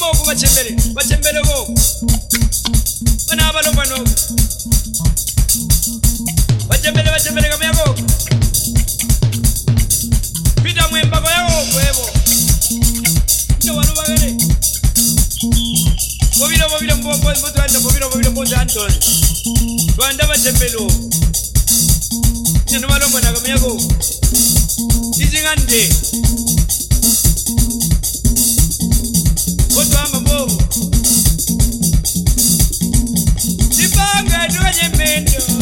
oku kamwima oku bachembere bachembere boku bana abalomano bachembere bachembere kamyako pita mwembako yako ebo ino walubagale bobilo bobilo mbotwanda bobilo bobilo mbotandole twanda bachembere oku ino balombo nakamyako izingande Onye made.